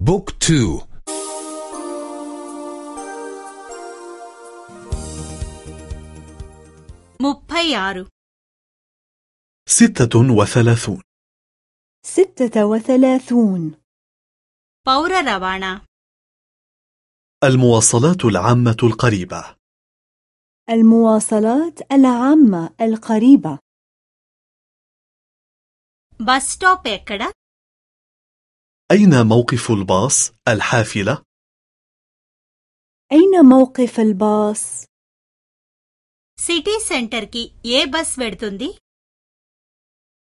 Book two. ముప్పై ఆరు ستة وثلاثون. ستة وثلاثون. పౌర రవాణా المواصلات العامة القريبة. المواصلات العامة القريبة. బస్ స్టాప్ ఎక్కడ أين موقف الباص الحافلة؟ أين موقف الباص؟ సిటీ సెంటర్ కి ఏ బస్ వెడుతుంది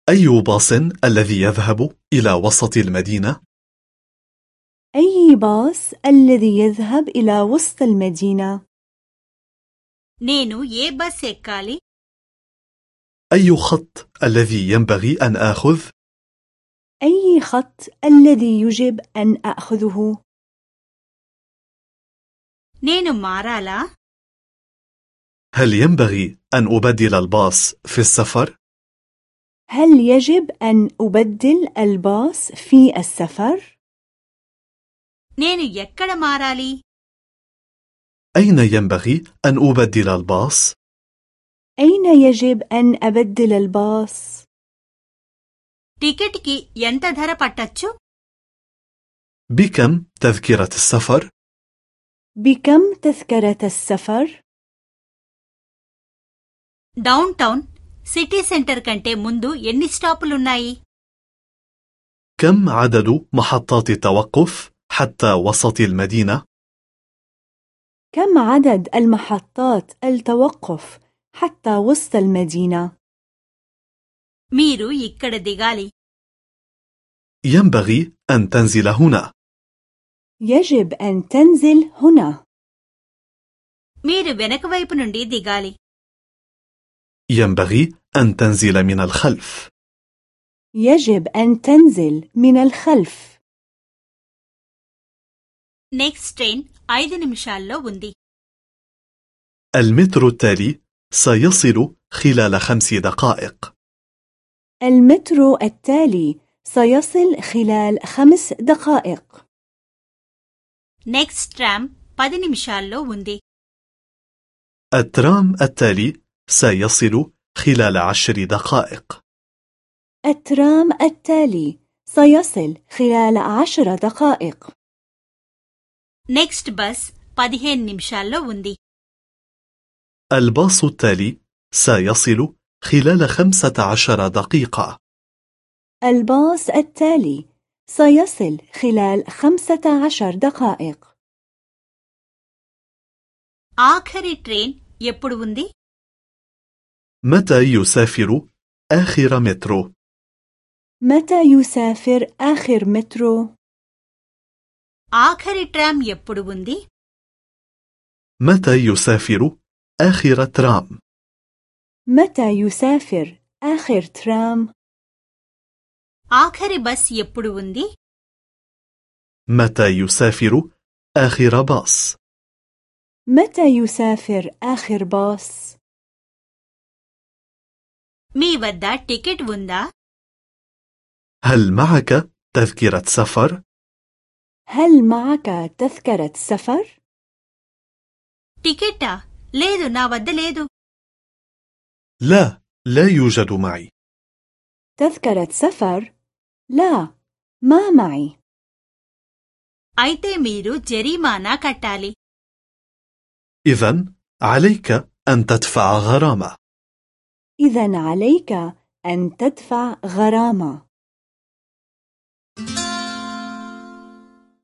أي باص الذي يذهب إلى وسط المدينة؟ أي باص الذي يذهب إلى وسط المدينة؟ నేను ఏ బస్ ఎక్కాలి أي خط الذي ينبغي أن آخذ؟ أي خط الذي يجب أن أخذه؟ నేను మారాలా هل ينبغي أن أبدل الباص في السفر؟ هل يجب أن أبدل الباص في السفر؟ నేను ఎక్కడ మారాలి أين ينبغي أن أبدل الباص؟ أين يجب أن أبدل الباص؟ టికెట్ కి ఎంత ధర పట్టచ్చు بكم تذكرة السفر؟ بكم تذكرة السفر؟ డౌన్ టౌన్ సిటీ సెంటర్ కంటే ముందు ఎన్ని స్టాపులున్నాయి كم عدد محطات التوقف حتى وسط المدينة؟ كم عدد المحطات التوقف حتى وسط المدينة؟ మీరు ఇక్కడ దిగాలి ينبغي أن تنزل هنا يجب أن تنزل هنا మీరు వెనక వైపు నుండి దిగాలి ينبغي أن تنزل من الخلف يجب أن تنزل من الخلف నెక్స్ట్ ట్రైన్ ఐదు నిమిషాల్లో ఉంది المترو التالي سيصل خلال خمس دقائق المترو التالي سيصل خلال خمس دقائق నెక్స్ట్ ట్రామ్ పది నిమిషాల్లో ఉంది الترام التالي سيصل خلال عشر دقائق الترام التالي سيصل خلال عشر دقائق నెక్స్ట్ బస్ పదిహేను నిమిషాల్లో ఉంది الباص التالي سيصل خلال خمسة عشر دقيقة الباص التالي سيصل خلال خمسة عشر دقائق ఆఖరి ట్రైన్ ఎప్పుడు ఉంది متى يسافر آخر مترو؟ متى يسافر آخر مترو؟ ఆఖరి ట్రామ్ ఎప్పుడు ఉంది متى يسافر آخر ترام؟ متى يسافر آخر ترام؟ ఆఖరి బస్ ఎప్పుడు ఉంది متى يسافر آخر باص؟ متى يسافر آخر باص؟ మీ వద్ద టికెట్ ఉందా هل معك تذكرة سفر؟ هل معك تذكرة سفر؟ టికెట్టా లేదు నా వద్ద లేదు لا لا يوجد معي تذكرة سفر؟ لا ما معي అయితే మీరు జరిమానా కట్టాలి إذا عليك أن تدفع غرامة إذا عليك أن تدفع غرامة